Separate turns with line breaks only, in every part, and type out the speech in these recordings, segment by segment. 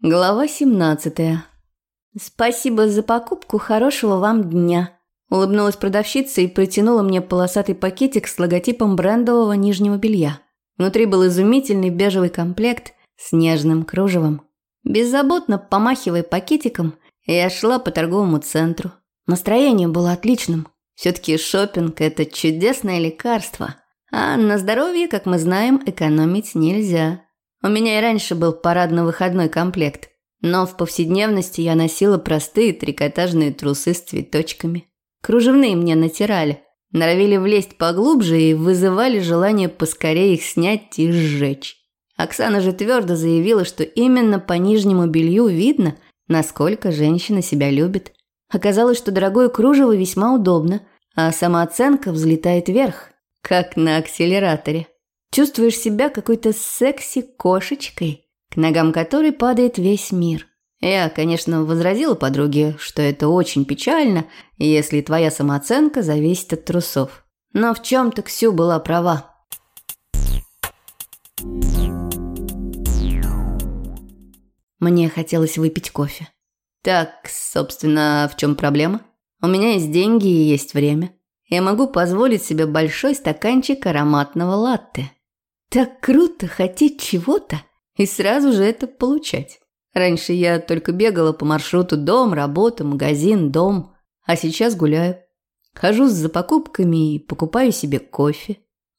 Глава 17. Спасибо за покупку, хорошего вам дня. Улыбнулась продавщица и протянула мне полосатый пакетик с логотипом брендового нижнего белья. Внутри был изумительный бежевый комплект с нежным кружевом. Беззаботно помахивая пакетиком, я шла по торговому центру. Настроение было отличным. Все-таки шопинг – это чудесное лекарство. А на здоровье, как мы знаем, экономить нельзя. У меня и раньше был парадно-выходной комплект, но в повседневности я носила простые трикотажные трусы с цветочками. Кружевные мне натирали, норовили влезть поглубже и вызывали желание поскорее их снять и сжечь. Оксана же твердо заявила, что именно по нижнему белью видно, насколько женщина себя любит. Оказалось, что дорогое кружево весьма удобно, а самооценка взлетает вверх, как на акселераторе. Чувствуешь себя какой-то секси-кошечкой, к ногам которой падает весь мир. Я, конечно, возразила подруге, что это очень печально, если твоя самооценка зависит от трусов. Но в чем-то Ксю была права. Мне хотелось выпить кофе. Так, собственно, в чем проблема? У меня есть деньги и есть время. Я могу позволить себе большой стаканчик ароматного латте. Так круто хотеть чего-то и сразу же это получать. Раньше я только бегала по маршруту дом, работа, магазин, дом, а сейчас гуляю. Хожу за покупками и покупаю себе кофе.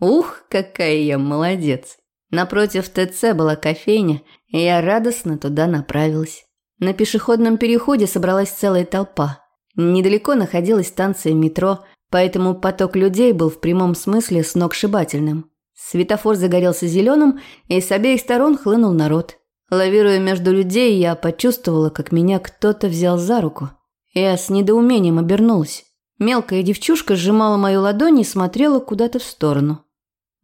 Ух, какая я молодец. Напротив ТЦ была кофейня, и я радостно туда направилась. На пешеходном переходе собралась целая толпа. Недалеко находилась станция метро, поэтому поток людей был в прямом смысле сногсшибательным. Светофор загорелся зеленым, и с обеих сторон хлынул народ. Лавируя между людей, я почувствовала, как меня кто-то взял за руку. Я с недоумением обернулась. Мелкая девчушка сжимала мою ладонь и смотрела куда-то в сторону.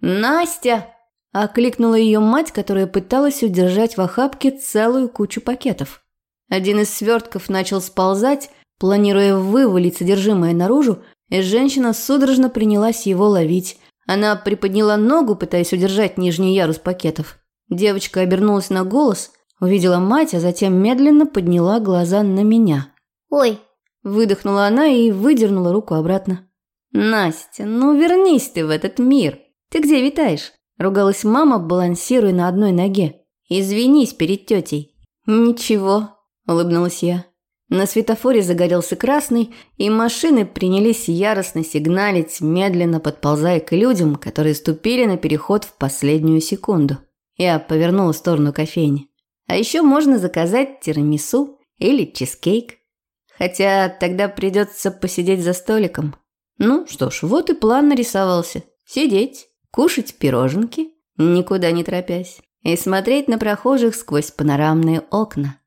«Настя!» – окликнула ее мать, которая пыталась удержать в охапке целую кучу пакетов. Один из свертков начал сползать, планируя вывалить содержимое наружу, и женщина судорожно принялась его ловить, она приподняла ногу, пытаясь удержать нижний ярус пакетов. Девочка обернулась на голос, увидела мать, а затем медленно подняла глаза на меня.
«Ой!»
– выдохнула она и выдернула руку обратно. «Настя, ну вернись ты в этот мир! Ты где витаешь?» – ругалась мама, балансируя на одной ноге. «Извинись перед тетей». «Ничего», – улыбнулась я. На светофоре загорелся красный, и машины принялись яростно сигналить, медленно подползая к людям, которые ступили на переход в последнюю секунду. Я повернула в сторону кофейни. А еще можно заказать тирамису или чизкейк. Хотя тогда придется посидеть за столиком. Ну что ж, вот и план нарисовался. Сидеть, кушать пироженки, никуда не торопясь, и смотреть на прохожих сквозь панорамные окна.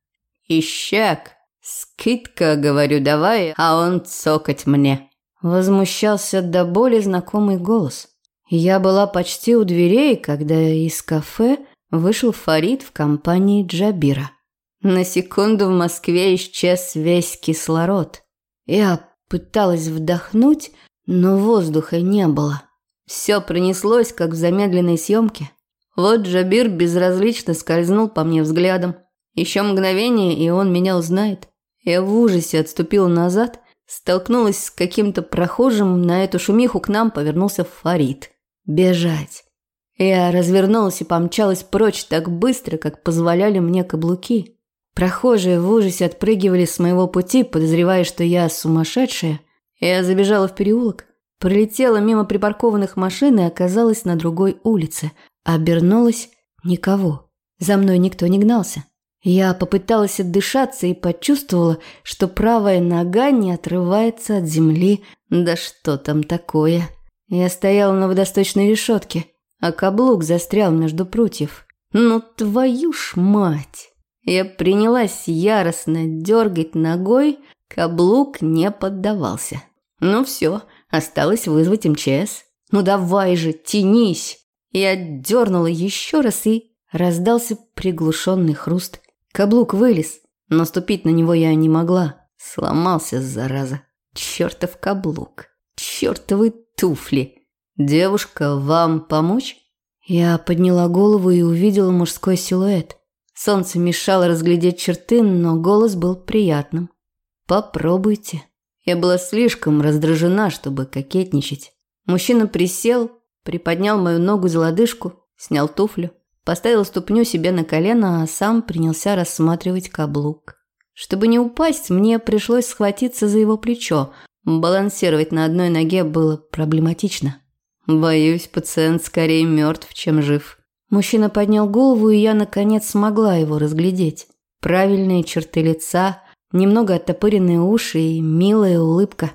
«Ищак!» «Скидка, говорю, давай, а он цокать мне». Возмущался до боли знакомый голос. Я была почти у дверей, когда из кафе вышел Фарид в компании Джабира. На секунду в Москве исчез весь кислород. Я пыталась вдохнуть, но воздуха не было. Все пронеслось, как в замедленной съемке. Вот Джабир безразлично скользнул по мне взглядом. Еще мгновение, и он меня узнает. Я в ужасе отступила назад, столкнулась с каким-то прохожим, на эту шумиху к нам повернулся Фарид. Бежать. Я развернулась и помчалась прочь так быстро, как позволяли мне каблуки. Прохожие в ужасе отпрыгивали с моего пути, подозревая, что я сумасшедшая. Я забежала в переулок, пролетела мимо припаркованных машин и оказалась на другой улице. Обернулась – никого. За мной никто не гнался. Я попыталась отдышаться и почувствовала, что правая нога не отрывается от земли. Да что там такое? Я стояла на водосточной решетке, а каблук застрял между прутьев. Ну твою ж мать! Я принялась яростно дергать ногой, каблук не поддавался. Ну все, осталось вызвать МЧС. Ну давай же, тянись! Я дернула еще раз и раздался приглушенный хруст. Каблук вылез, но ступить на него я не могла. Сломался, зараза. Чертов каблук. Чертовы туфли. Девушка, вам помочь? Я подняла голову и увидела мужской силуэт. Солнце мешало разглядеть черты, но голос был приятным. «Попробуйте». Я была слишком раздражена, чтобы кокетничать. Мужчина присел, приподнял мою ногу за лодыжку, снял туфлю, поставил ступню себе на колено, а сам принялся рассматривать каблук. Чтобы не упасть, мне пришлось схватиться за его плечо. Балансировать на одной ноге было проблематично. Боюсь, пациент скорее мертв, чем жив. Мужчина поднял голову, и я, наконец, смогла его разглядеть. Правильные черты лица, немного оттопыренные уши и милая улыбка.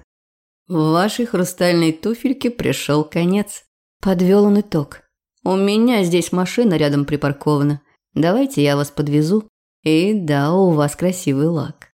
В вашей хрустальной туфельке пришел конец. Подвел он итог. У меня здесь машина рядом припаркована. Давайте я вас подвезу. И да, у вас красивый лак.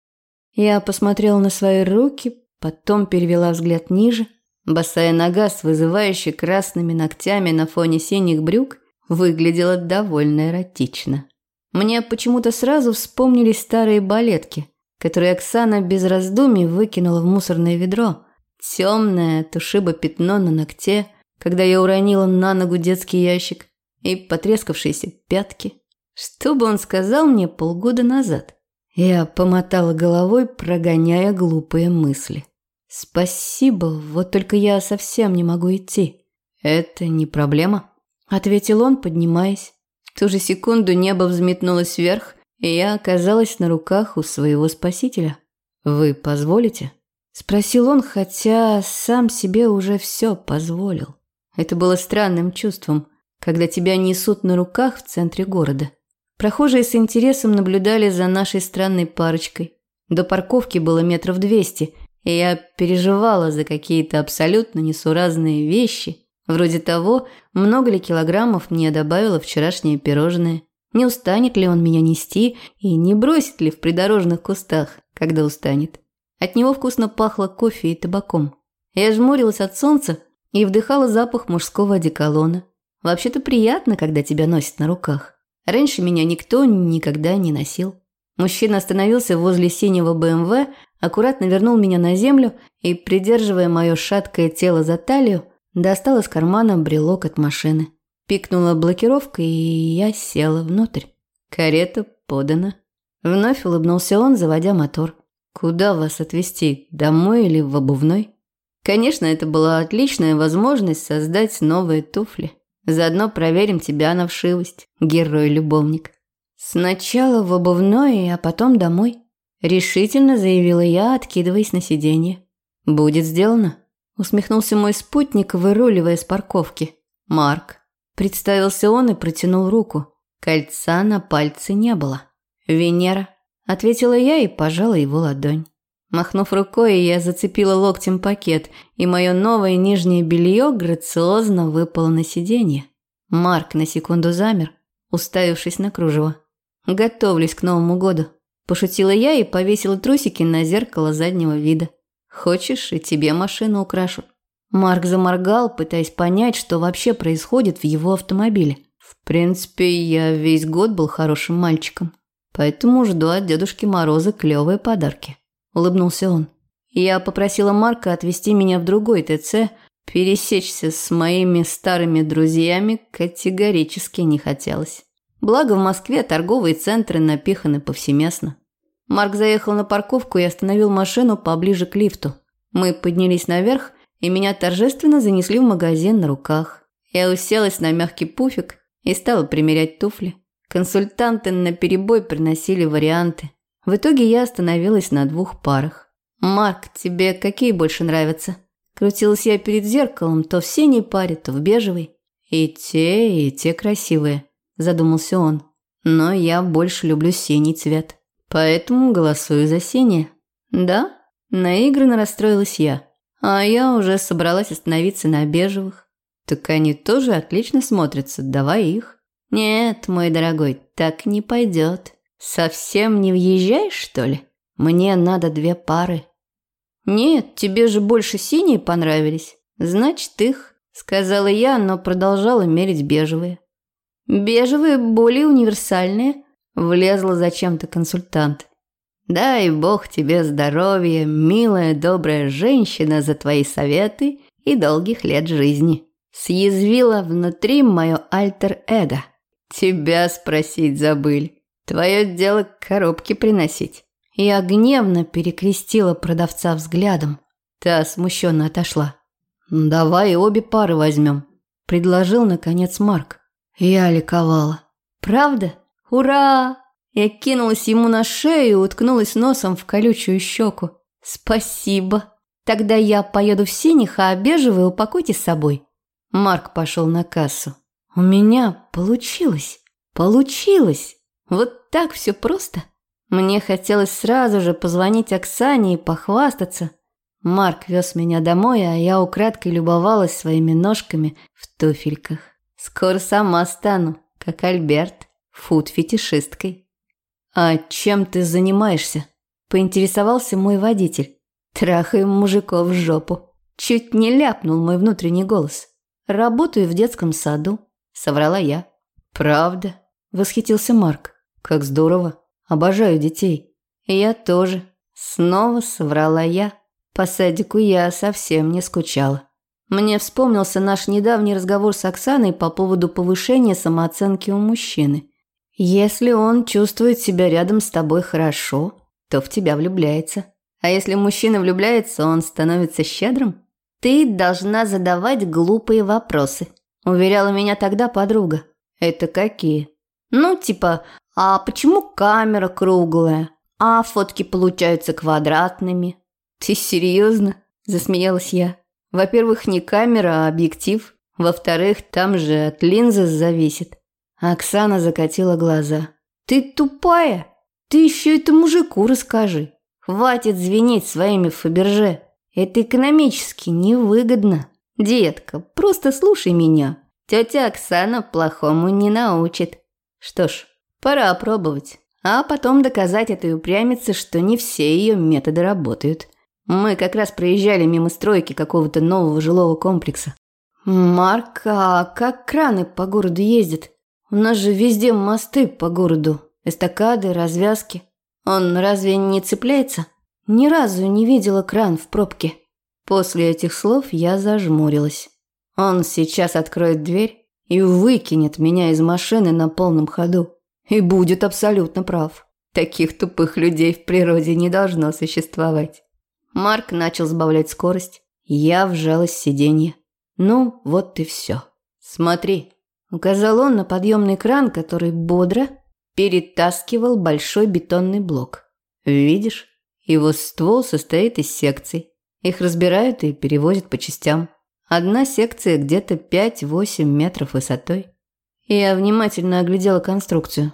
Я посмотрела на свои руки, потом перевела взгляд ниже. Босая нога с вызывающей красными ногтями на фоне синих брюк выглядела довольно эротично. Мне почему-то сразу вспомнились старые балетки, которые Оксана без раздумий выкинула в мусорное ведро. Темное тушиба пятно на ногте, когда я уронила на ногу детский ящик, и потрескавшиеся пятки. Что бы он сказал мне полгода назад? Я помотала головой, прогоняя глупые мысли. «Спасибо, вот только я совсем не могу идти». «Это не проблема», ответил он, поднимаясь. В ту же секунду небо взметнулось вверх, и я оказалась на руках у своего спасителя. «Вы позволите?» – спросил он, хотя сам себе уже все позволил. Это было странным чувством, когда тебя несут на руках в центре города. Прохожие с интересом наблюдали за нашей странной парочкой. До парковки было метров двести, и я переживала за какие-то абсолютно несуразные вещи, Вроде того, много ли килограммов мне добавило вчерашнее пирожное. Не устанет ли он меня нести и не бросит ли в придорожных кустах, когда устанет. От него вкусно пахло кофе и табаком. Я жмурилась от солнца и вдыхала запах мужского одеколона. Вообще-то приятно, когда тебя носят на руках. Раньше меня никто никогда не носил. Мужчина остановился возле синего БМВ, аккуратно вернул меня на землю и, придерживая мое шаткое тело за талию, Достал из кармана брелок от машины. Пикнула блокировка, и я села внутрь. Карета подана. Вновь улыбнулся он, заводя мотор. «Куда вас отвезти? Домой или в обувной?» Конечно, это была отличная возможность создать новые туфли. Заодно проверим тебя на вшивость, герой-любовник. Сначала в обувной, а потом домой. Решительно заявила я, откидываясь на сиденье. Будет сделано усмехнулся мой спутник, выруливая с парковки. Марк. Представился он и протянул руку. Кольца на пальце не было. Венера. Ответила я и пожала его ладонь. Махнув рукой, я зацепила локтем пакет, и мое новое нижнее белье грациозно выпало на сиденье. Марк на секунду замер, уставившись на кружево. «Готовлюсь к Новому году», – пошутила я и повесила трусики на зеркало заднего вида. Хочешь, и тебе машину украшу?» Марк заморгал, пытаясь понять, что вообще происходит в его автомобиле. В принципе, я весь год был хорошим мальчиком, поэтому жду от Дедушки Мороза клевые подарки. Улыбнулся он. Я попросила Марка отвезти меня в другой ТЦ, пересечься с моими старыми друзьями категорически не хотелось. Благо в Москве торговые центры напиханы повсеместно. Марк заехал на парковку и остановил машину поближе к лифту. Мы поднялись наверх, и меня торжественно занесли в магазин на руках. Я уселась на мягкий пуфик и стала примерять туфли. Консультанты на перебой приносили варианты. В итоге я остановилась на двух парах. «Марк, тебе какие больше нравятся?» Крутилась я перед зеркалом то в синей паре, то в бежевой. «И те, и те красивые», – задумался он. «Но я больше люблю синий цвет». Поэтому голосую за Сеня. Да, наигранно расстроилась я. А я уже собралась остановиться на бежевых. Так они тоже отлично смотрятся, давай их. Нет, мой дорогой, так не пойдет. Совсем не въезжаешь, что ли? Мне надо две пары. Нет, тебе же больше синие понравились. Значит, их, сказала я, но продолжала мерить бежевые. Бежевые более универсальные, Влезла зачем-то консультант. «Дай бог тебе здоровья, милая, добрая женщина, за твои советы и долгих лет жизни». Съязвила внутри мое альтер-эго. «Тебя спросить забыли. Твое дело коробки приносить». Я гневно перекрестила продавца взглядом. Та смущенно отошла. «Давай обе пары возьмем», – предложил, наконец, Марк. Я ликовала. «Правда? Ура!» Я кинулась ему на шею и уткнулась носом в колючую щеку. «Спасибо. Тогда я поеду в синих, а бежевые упакуйте с собой». Марк пошел на кассу. «У меня получилось. Получилось. Вот так все просто». Мне хотелось сразу же позвонить Оксане и похвастаться. Марк вез меня домой, а я украдкой любовалась своими ножками в туфельках. Скоро сама стану, как Альберт, фуд-фетишисткой. «А чем ты занимаешься?» – поинтересовался мой водитель. Трахаем мужиков в жопу. Чуть не ляпнул мой внутренний голос. «Работаю в детском саду», – соврала я. «Правда?» – восхитился Марк. «Как здорово. Обожаю детей». «Я тоже». Снова соврала я. По садику я совсем не скучала. Мне вспомнился наш недавний разговор с Оксаной по поводу повышения самооценки у мужчины. Если он чувствует себя рядом с тобой хорошо, то в тебя влюбляется. А если мужчина влюбляется, он становится щедрым. Ты должна задавать глупые вопросы, уверяла меня тогда подруга. Это какие? Ну, типа, а почему камера круглая, а фотки получаются квадратными? Ты серьезно? Засмеялась я. Во-первых, не камера, а объектив. Во-вторых, там же от линзы зависит. Оксана закатила глаза. Ты тупая. Ты еще это мужику расскажи. Хватит звенеть своими Фаберже. Это экономически невыгодно. Детка, просто слушай меня. Тетя Оксана плохому не научит. Что ж, пора пробовать. А потом доказать этой упрямице, что не все ее методы работают. Мы как раз проезжали мимо стройки какого-то нового жилого комплекса. «Марк, а как краны по городу ездят? У нас же везде мосты по городу, эстакады, развязки. Он разве не цепляется? Ни разу не видела кран в пробке». После этих слов я зажмурилась. Он сейчас откроет дверь и выкинет меня из машины на полном ходу. И будет абсолютно прав. Таких тупых людей в природе не должно существовать. Марк начал сбавлять скорость. Я вжалась в сиденье. Ну, вот и все. Смотри. Указал он на подъемный кран, который бодро перетаскивал большой бетонный блок. Видишь? Его ствол состоит из секций. Их разбирают и перевозят по частям. Одна секция где-то 5-8 метров высотой. Я внимательно оглядела конструкцию.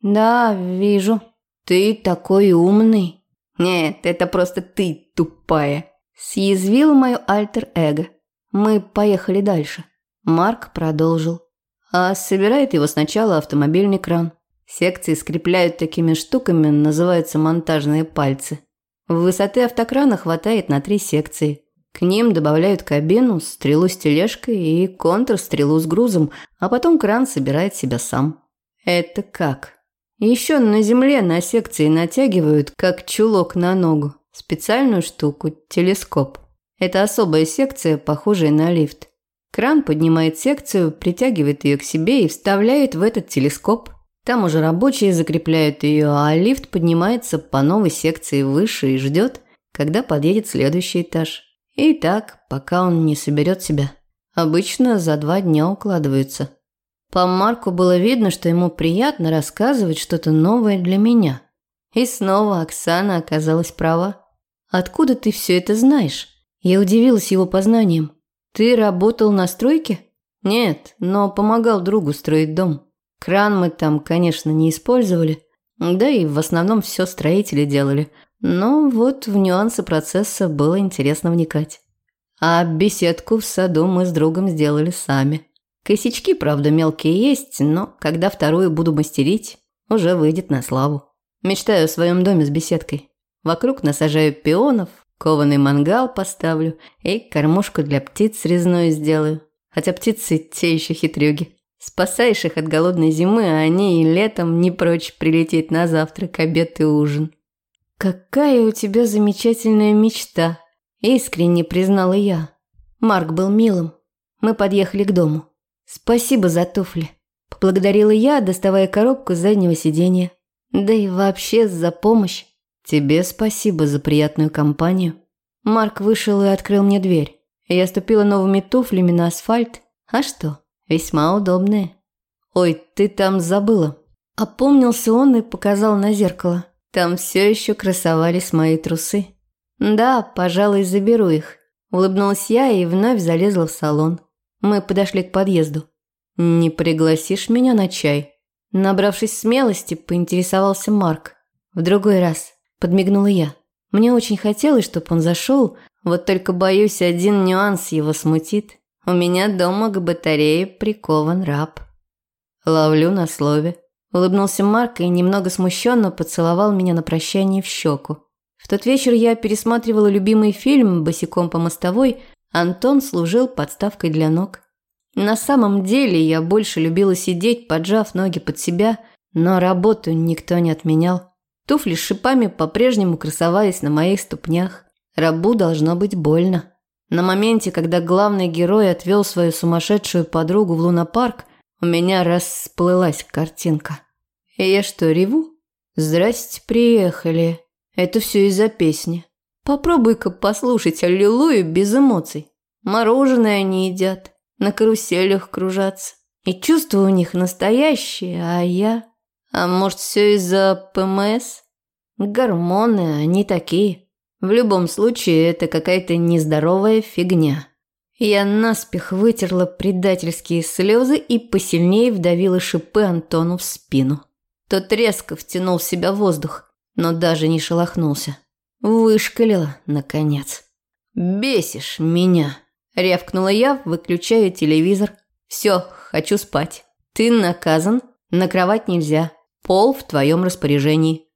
«Да, вижу. Ты такой умный». «Нет, это просто ты тупая», – съязвил мое альтер-эго. Мы поехали дальше. Марк продолжил. А собирает его сначала автомобильный кран. Секции скрепляют такими штуками, называются монтажные пальцы. Высоты автокрана хватает на три секции. К ним добавляют кабину, стрелу с тележкой и контрстрелу с грузом, а потом кран собирает себя сам. Это как? Еще на земле на секции натягивают, как чулок на ногу, специальную штуку – телескоп. Это особая секция, похожая на лифт. Кран поднимает секцию, притягивает ее к себе и вставляет в этот телескоп. Там уже рабочие закрепляют ее, а лифт поднимается по новой секции выше и ждет, когда подъедет следующий этаж. И так, пока он не соберет себя. Обычно за два дня укладываются. По Марку было видно, что ему приятно рассказывать что-то новое для меня. И снова Оксана оказалась права. «Откуда ты все это знаешь?» Я удивилась его познанием. «Ты работал на стройке?» «Нет, но помогал другу строить дом. Кран мы там, конечно, не использовали. Да и в основном все строители делали. Но вот в нюансы процесса было интересно вникать. А беседку в саду мы с другом сделали сами. Косячки, правда, мелкие есть, но когда вторую буду мастерить, уже выйдет на славу. Мечтаю о своем доме с беседкой. Вокруг насажаю пионов, кованый мангал поставлю и кормушку для птиц резную сделаю. Хотя птицы те еще хитрюги. Спасаешь их от голодной зимы, а они и летом не прочь прилететь на завтрак, обед и ужин. «Какая у тебя замечательная мечта!» – искренне признала я. Марк был милым. Мы подъехали к дому. «Спасибо за туфли», – поблагодарила я, доставая коробку с заднего сиденья. Да и вообще за помощь. Тебе спасибо за приятную компанию. Марк вышел и открыл мне дверь. Я ступила новыми туфлями на асфальт. А что, весьма удобные. Ой, ты там забыла. Опомнился он и показал на зеркало. Там все еще красовались мои трусы. Да, пожалуй, заберу их. Улыбнулась я и вновь залезла в салон. Мы подошли к подъезду. «Не пригласишь меня на чай?» Набравшись смелости, поинтересовался Марк. «В другой раз», – подмигнула я. Мне очень хотелось, чтобы он зашел, вот только боюсь, один нюанс его смутит. У меня дома к батарее прикован раб. Ловлю на слове. Улыбнулся Марк и немного смущенно поцеловал меня на прощание в щеку. В тот вечер я пересматривала любимый фильм «Босиком по мостовой», Антон служил подставкой для ног. На самом деле я больше любила сидеть, поджав ноги под себя, но работу никто не отменял. Туфли с шипами по-прежнему красовались на моих ступнях. Рабу должно быть больно. На моменте, когда главный герой отвел свою сумасшедшую подругу в лунопарк, у меня расплылась картинка. И я что, реву? Здрасте, приехали. Это все из-за песни. Попробуй-ка послушать Аллилуйю без эмоций. Мороженое они едят, на каруселях кружатся. И чувства у них настоящие, а я... А может, все из-за ПМС? Гормоны, они такие. В любом случае, это какая-то нездоровая фигня. Я наспех вытерла предательские слезы и посильнее вдавила шипы Антону в спину. Тот резко втянул в себя воздух, но даже не шелохнулся. Вышкалила, наконец. «Бесишь меня!» – рявкнула я, выключая телевизор. «Все, хочу спать. Ты наказан, на кровать нельзя, пол в твоем распоряжении».